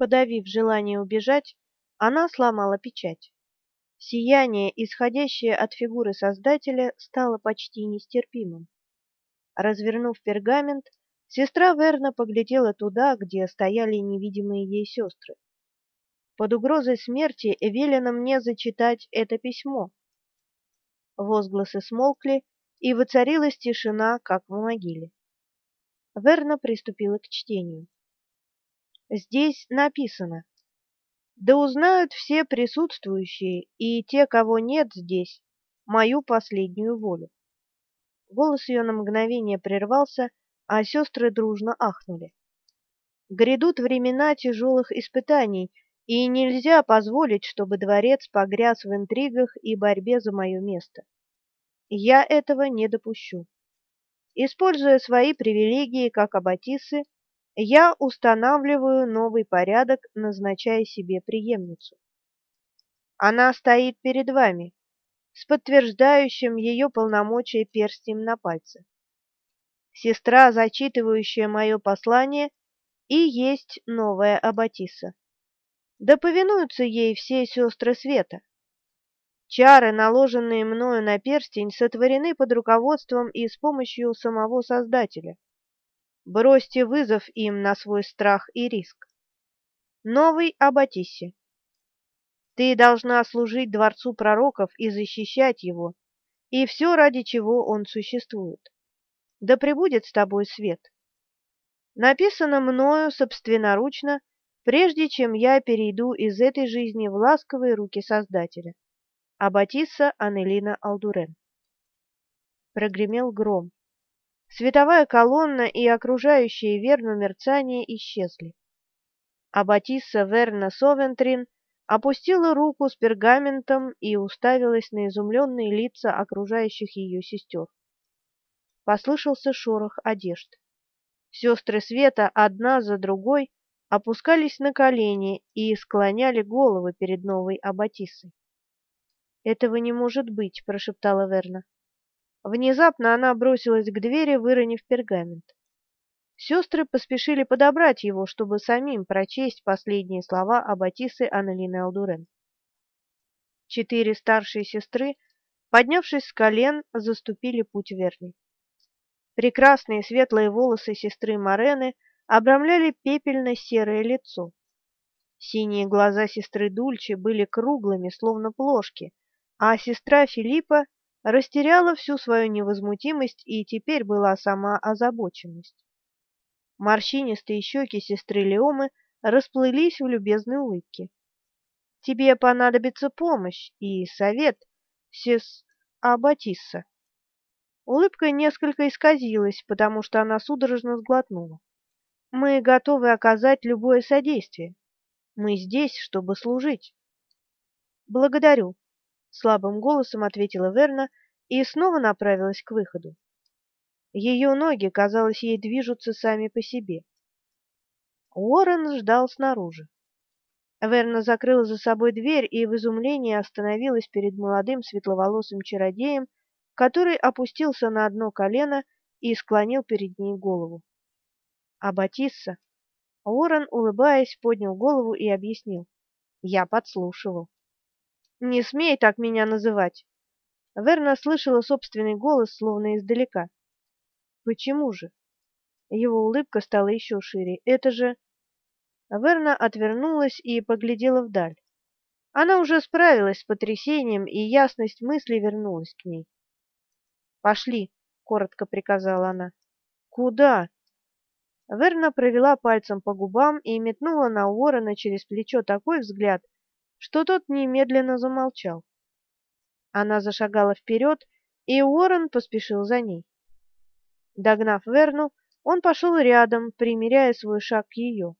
Подавив желание убежать, она сломала печать. Сияние, исходящее от фигуры Создателя, стало почти нестерпимым. Развернув пергамент, сестра Верна поглядела туда, где стояли невидимые ей сестры. Под угрозой смерти велено мне зачитать это письмо. Возгласы смолкли, и воцарилась тишина, как в могиле. Верна приступила к чтению. Здесь написано: "Да узнают все присутствующие и те, кого нет здесь, мою последнюю волю". Голос ее на мгновение прервался, а сестры дружно ахнули. Грядут времена тяжелых испытаний, и нельзя позволить, чтобы дворец погряз в интригах и борьбе за мое место. Я этого не допущу. Используя свои привилегии как аббатисы, я устанавливаю новый порядок, назначая себе преемницу. Она стоит перед вами, с подтверждающим ее полномочия перстнем на пальце. Сестра, зачитывающая мое послание, и есть новая аббатиса да повинуются ей все сестры света. Чары, наложенные мною на перстень, сотворены под руководством и с помощью самого Создателя. Бросьте вызов им на свой страх и риск. Новый Аббатиссе. Ты должна служить дворцу пророков и защищать его, и все, ради чего он существует. Да пребудет с тобой свет. Написано мною собственноручно прежде чем я перейду из этой жизни в ласковые руки Создателя. Аббатисса Анелина Алдурен. Прогремел гром. Световая колонна и окружающие Верну мерцание исчезли. Аббатисса Верна Совентрин опустила руку с пергаментом и уставилась на изумленные лица окружающих ее сестер. Послышался шорох одежд. Сестры света одна за другой опускались на колени и склоняли головы перед новой аббатисой. «Этого не может быть», — прошептала Верна. Внезапно она бросилась к двери, выронив пергамент. Сестры поспешили подобрать его, чтобы самим прочесть последние слова аббатисы Аннелины Алдурен. Четыре старшие сестры, поднявшись с колен, заступили путь Верни. Прекрасные светлые волосы сестры Морены — обрамляли пепельно-серое лицо. Синие глаза сестры Дульче были круглыми, словно плошки, а сестра Филиппа растеряла всю свою невозмутимость и теперь была сама озабоченность. Морщинистые щеки сестры Леомы расплылись в любезной улыбке. «Тебе понадобится помощь и совет, сес Аббатисса». Улыбка несколько исказилась, потому что она судорожно сглотнула. Мы готовы оказать любое содействие. Мы здесь, чтобы служить. Благодарю, слабым голосом ответила Верна и снова направилась к выходу. Ее ноги, казалось, ей движутся сами по себе. Уоррен ждал снаружи. Верна закрыла за собой дверь и в изумлении остановилась перед молодым светловолосым чародеем, который опустился на одно колено и склонил перед ней голову. А? Уоррен, улыбаясь, поднял голову и объяснил. Я подслушивал. Не смей так меня называть. Верна слышала собственный голос словно издалека. Почему же? Его улыбка стала еще шире. Это же Верна отвернулась и поглядела вдаль. Она уже справилась с потрясением, и ясность мысли вернулась к ней. "Пошли", коротко приказала она. "Куда?" Верна провела пальцем по губам и метнула на Уоррена через плечо такой взгляд, что тот немедленно замолчал. Она зашагала вперед, и Уоррен поспешил за ней. Догнав Верну, он пошел рядом, примеряя свой шаг к ее.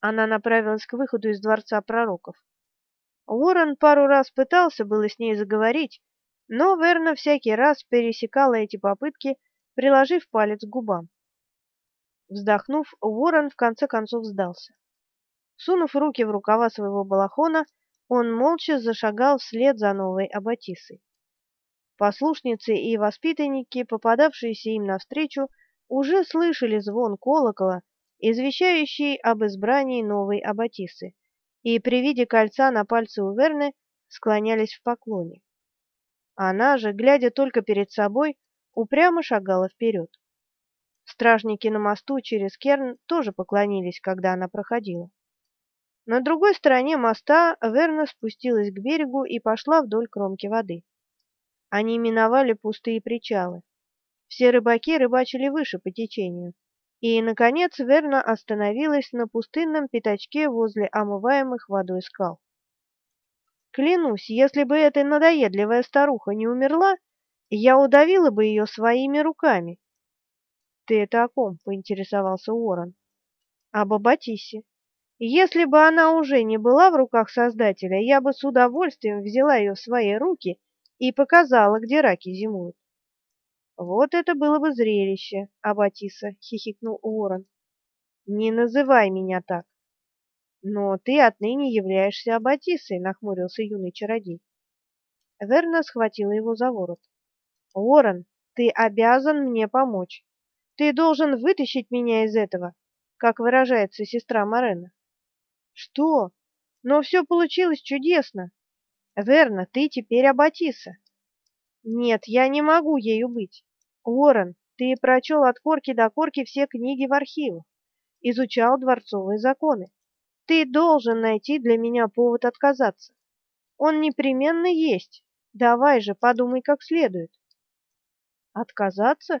Она направилась к выходу из дворца пророков. Уоррен пару раз пытался было с ней заговорить, но Верна всякий раз пересекала эти попытки, приложив палец к губам. Вздохнув, Ворон в конце концов сдался. Сунув руки в рукава своего балахона, он молча зашагал вслед за новой аббатисой. Послушницы и воспитанники, попадавшиеся им навстречу, уже слышали звон колокола извещающий об избрании новой аббатисы, и при виде кольца на пальце у Верны склонялись в поклоне. Она же, глядя только перед собой, упрямо шагала вперед. Стражники на мосту через Керн тоже поклонились, когда она проходила. На другой стороне моста Верна спустилась к берегу и пошла вдоль кромки воды. Они миновали пустые причалы. Все рыбаки рыбачили выше по течению. И, наконец, Верна остановилась на пустынном пятачке возле омываемых водой скал. Клянусь, если бы эта надоедливая старуха не умерла, я удавила бы ее своими руками. — Ты это о ком? — поинтересовался Уоррен. — Об Аббатисе. Если бы она уже не была в руках Создателя, я бы с удовольствием взяла ее в свои руки и показала, где раки зимуют. Вот это было бы зрелище, Аббатиса, хихикнул Уоррен. Не называй меня так. Но ты отныне являешься Аббатисой, нахмурился юный чародей. Верна схватила его за ворот. Уоррен, ты обязан мне помочь. Ты должен вытащить меня из этого, как выражается сестра Марена. Что? Но все получилось чудесно. Верно, ты теперь Аббатиса. Нет, я не могу ею быть. Уоррен, ты прочел от корки до корки все книги в архивах, изучал дворцовые законы. Ты должен найти для меня повод отказаться. Он непременно есть. Давай же, подумай как следует. Отказаться?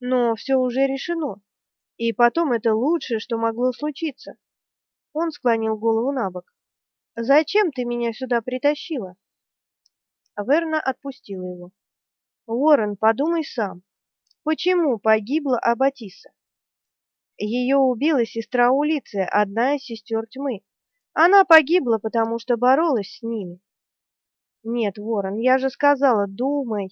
Но все уже решено. И потом это лучшее, что могло случиться. Он склонил голову на бок. Зачем ты меня сюда притащила? Верна отпустила его. Уоррен, подумай сам. Почему погибла Абатиса? Ее убила сестра Улиция, одна из сестер тьмы. Она погибла, потому что боролась с ними. Нет, Ворон, я же сказала, думай.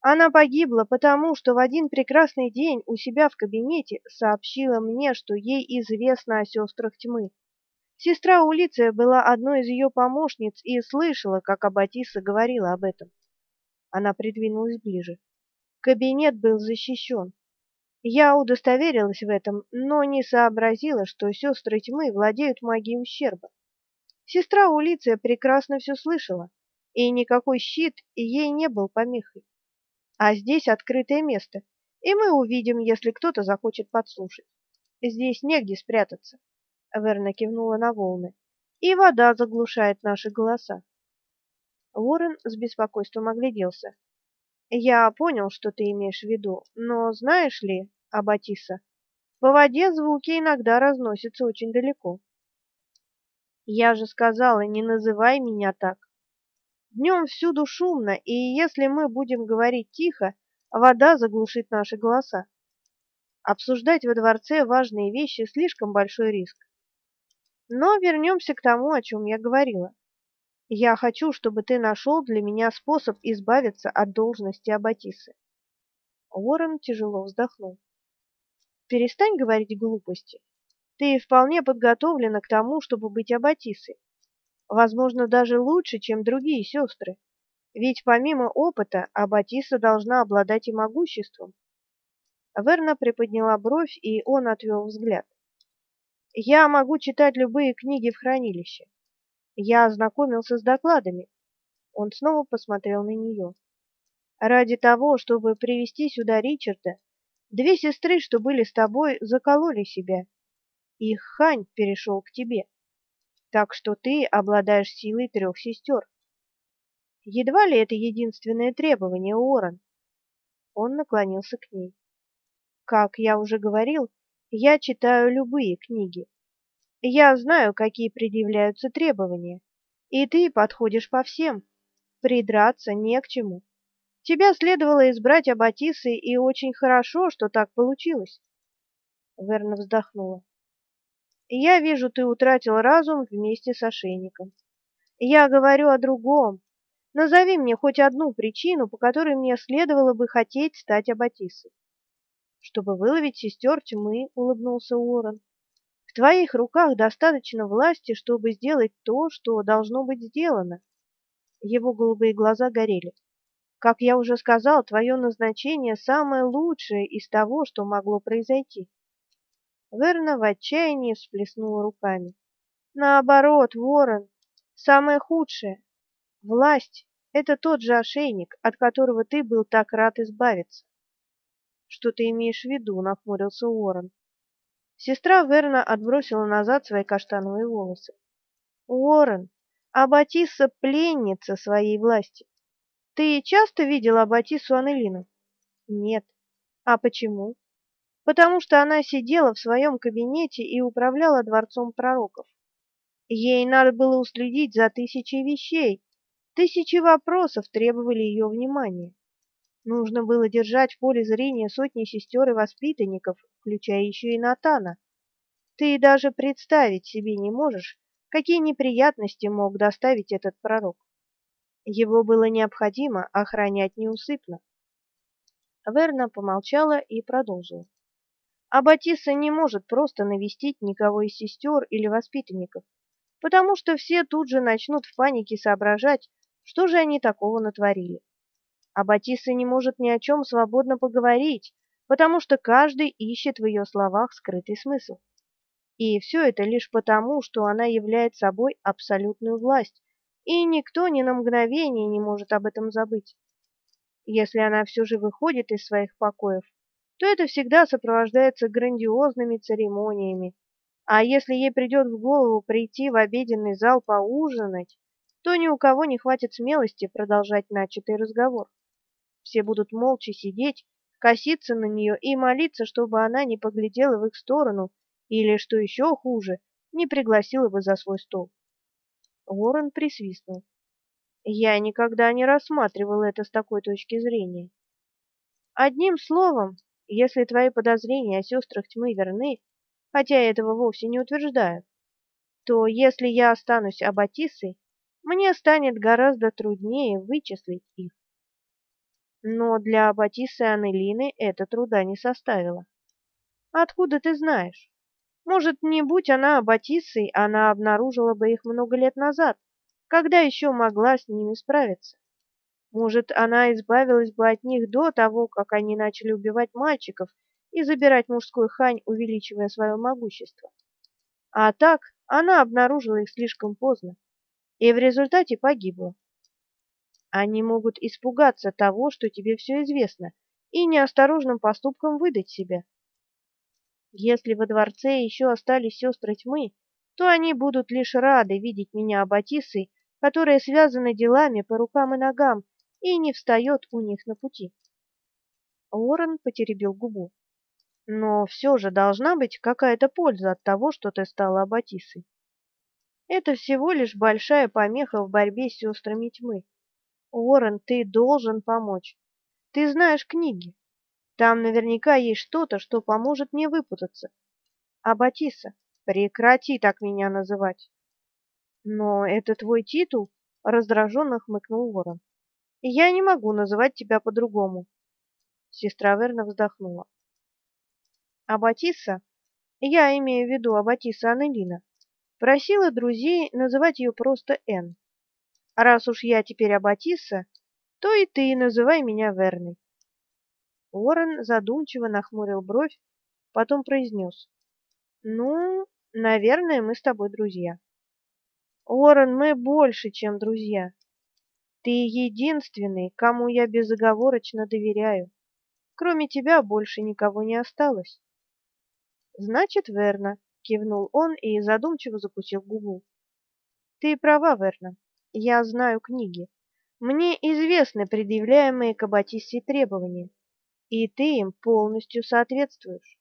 Она погибла потому, что в один прекрасный день у себя в кабинете сообщила мне, что ей известно о сестрах тьмы. Сестра Улиция была одной из ее помощниц и слышала, как Аббатиса говорила об этом. Она придвинулась ближе. Кабинет был защищен. Я удостоверилась в этом, но не сообразила, что сестры тьмы владеют магией ущерба. Сестра Улиция прекрасно все слышала, и никакой щит ей не был помехой. А здесь открытое место, и мы увидим, если кто-то захочет подслушать. Здесь негде спрятаться. Верна кивнула на волны. И вода заглушает наши голоса. Ворон с беспокойством огляделся. Я понял, что ты имеешь в виду, но знаешь ли, Абатиса, по воде звуки иногда разносятся очень далеко. Я же сказала, не называй меня так. Днем всюду шумно, и если мы будем говорить тихо, вода заглушит наши голоса. Обсуждать во дворце важные вещи слишком большой риск. Но вернемся к тому, о чем я говорила. Я хочу, чтобы ты нашел для меня способ избавиться от должности аббатисы. Уоррен тяжело вздохнул. Перестань говорить глупости. Ты вполне подготовлена к тому, чтобы быть аббатисой возможно, даже лучше, чем другие сестры. Ведь помимо опыта Аббатиса должна обладать и могуществом. Верна приподняла бровь, и он отвел взгляд. Я могу читать любые книги в хранилище. Я ознакомился с докладами. Он снова посмотрел на нее. Ради того, чтобы привести сюда Ричарда, две сестры, что были с тобой, закололи себя. Их Хань перешел к тебе так что ты обладаешь силой трех сестер. Едва ли это единственное требование, Уоррен. Он наклонился к ней. Как я уже говорил, я читаю любые книги. Я знаю, какие предъявляются требования, и ты подходишь по всем. Придраться не к чему. Тебя следовало избрать Аббатисой, и очень хорошо, что так получилось. Верна вздохнула. Я вижу, ты утратил разум вместе с ошейником. Я говорю о другом. Назови мне хоть одну причину, по которой мне следовало бы хотеть стать аббатисой. Чтобы выловить сестер тьмы, улыбнулся Уоррен. В твоих руках достаточно власти, чтобы сделать то, что должно быть сделано. Его голубые глаза горели. Как я уже сказал, твое назначение самое лучшее из того, что могло произойти. Верна в отчаянии всплеснула руками. Наоборот, Ворон, самое худшее. Власть — это тот же ошейник, от которого ты был так рад избавиться. Что ты имеешь в виду? нахмурился Уоррен. Сестра Верна отбросила назад свои каштановые волосы. Уоррен, Аббатисса пленница своей власти. Ты часто видела Аббатиссу Анелину? Нет. А почему? Потому что она сидела в своем кабинете и управляла дворцом пророков. Ей надо было уследить за тысячей вещей. Тысячи вопросов требовали ее внимания. Нужно было держать в поле зрения сотни сестер и воспитанников, включая еще и Натана. Ты даже представить себе не можешь, какие неприятности мог доставить этот пророк. Его было необходимо охранять неусыпно. Верна помолчала и продолжила. А Батисса не может просто навестить никого из сестер или воспитанников потому что все тут же начнут в панике соображать, что же они такого натворили. А Батисса не может ни о чем свободно поговорить, потому что каждый ищет в ее словах скрытый смысл. И все это лишь потому, что она является собой абсолютную власть, и никто ни на мгновение не может об этом забыть. Если она все же выходит из своих покоев, то это всегда сопровождается грандиозными церемониями, а если ей придет в голову прийти в обеденный зал поужинать, то ни у кого не хватит смелости продолжать начатый разговор. Все будут молча сидеть, коситься на нее и молиться, чтобы она не поглядела в их сторону или, что еще хуже, не пригласила бы за свой стол. Уоррен присвистнул. Я никогда не рассматривал это с такой точки зрения. Одним словом, если твои подозрения о сестрах тьмы верны, хотя я этого вовсе не утверждаю, то если я останусь Аббатиссой, мне станет гораздо труднее вычислить их. Но для Аббатиссы Аннелины это труда не составило. Откуда ты знаешь? Может, не будь она Аббатиссой, она обнаружила бы их много лет назад, когда еще могла с ними справиться. Может, она избавилась бы от них до того, как они начали убивать мальчиков и забирать мужской хань, увеличивая свое могущество. А так она обнаружила их слишком поздно и в результате погибла. Они могут испугаться того, что тебе все известно, и неосторожным поступком выдать себя. Если во дворце еще остались сестры тьмы, то они будут лишь рады видеть меня Аббатиссой, которая связана делами по рукам и ногам и не встает у них на пути. Уоррен потеребил губу. Но все же должна быть какая-то польза от того, что ты стала Аббатисой. Это всего лишь большая помеха в борьбе с сестрами тьмы. Уоррен, ты должен помочь. Ты знаешь книги. Там наверняка есть что-то, что поможет мне выпутаться. Аббатиса, прекрати так меня называть. Но это твой титул, раздраженно хмыкнул Уоррен. Я не могу называть тебя по-другому. Сестра Верна вздохнула. Аббатисса, я имею в виду Аббатисса Аннелина, просила друзей называть ее просто Н. Раз уж я теперь Аббатисса, то и ты называй меня Верной. Уоррен задумчиво нахмурил бровь, потом произнес. Ну, наверное, мы с тобой друзья. Уоррен, мы больше, чем друзья. Ты единственный, кому я безоговорочно доверяю. Кроме тебя больше никого не осталось. Значит, верно, кивнул он и задумчиво закусил губу. Ты права, верно. Я знаю книги. Мне известны предъявляемые к Аббатиссе требования, и ты им полностью соответствуешь.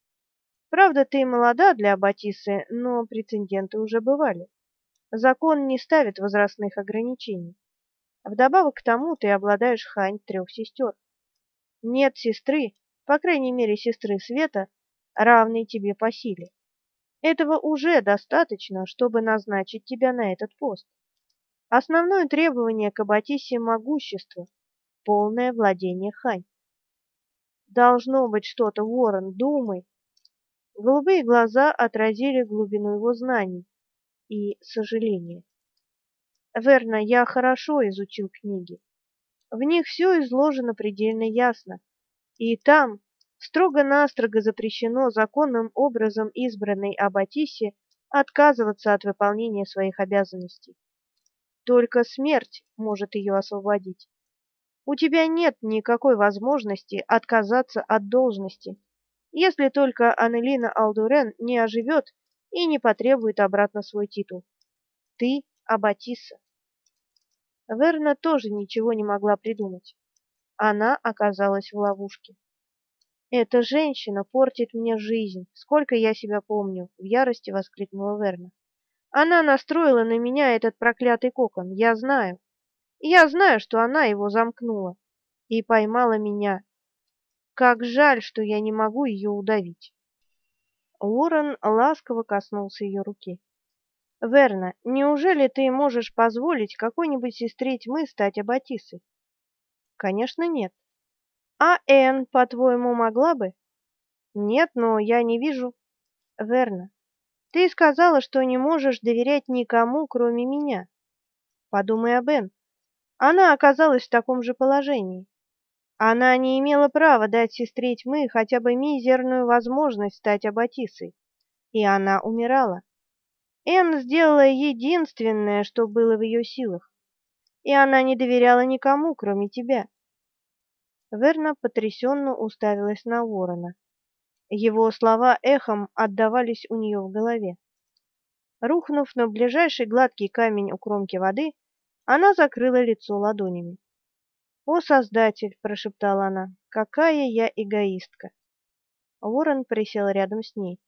Правда, ты молода для Аббатиссы, но прецеденты уже бывали. Закон не ставит возрастных ограничений. Вдобавок к тому ты обладаешь хань трех сестер. Нет сестры, по крайней мере, сестры Света, равный тебе по силе. Этого уже достаточно, чтобы назначить тебя на этот пост. Основное требование к Аббатисе – могущество, полное владение Хань. Должно быть что-то, Ворон, думай. Голубые глаза отразили глубину его знаний и сожаления. Верно, я хорошо изучил книги. В них все изложено предельно ясно. И там, строго-настрого запрещено законным образом избранной Аббатисе отказываться от выполнения своих обязанностей. Только смерть может ее освободить. У тебя нет никакой возможности отказаться от должности, если только Анелина Алдурен не оживет и не потребует обратно свой титул. Ты Аббатиса. Верна тоже ничего не могла придумать. Она оказалась в ловушке. Эта женщина портит мне жизнь, сколько я себя помню, в ярости воскликнула Верна. Она настроила на меня этот проклятый кокон, я знаю. Я знаю, что она его замкнула и поймала меня. Как жаль, что я не могу ее удавить. Уоррен ласково коснулся ее руки. Верна, неужели ты можешь позволить какой-нибудь сестре тьмы стать аббатисой? Конечно, нет. А Энн, по-твоему, могла бы? Нет, но я не вижу. Верно. Ты сказала, что не можешь доверять никому, кроме меня. Подумай об Энн. Она оказалась в таком же положении. Она не имела права дать сестре тьмы хотя бы мизерную возможность стать аббатисой, и она умирала. Энн сделала единственное, что было в ее силах, и она не доверяла никому, кроме тебя. Верна потрясенно уставилась на Ворона. Его слова эхом отдавались у нее в голове. Рухнув на ближайший гладкий камень у кромки воды, она закрыла лицо ладонями. "О, Создатель", прошептала она. "Какая я эгоистка". Ворон присел рядом с ней.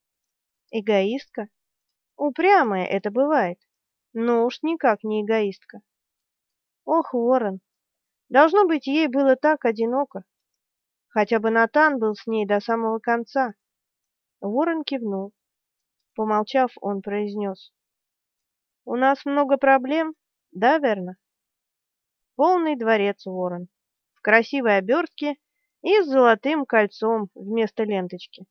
"Эгоистка? Упрямая это бывает, но уж никак не эгоистка". "Ох, Ворон, Должно быть, ей было так одиноко. Хотя бы Натан был с ней до самого конца. Ворон кивнул. Помолчав, он произнес. «У нас много проблем, да, верно?» Полный дворец Ворон. В красивой обертке и с золотым кольцом вместо ленточки.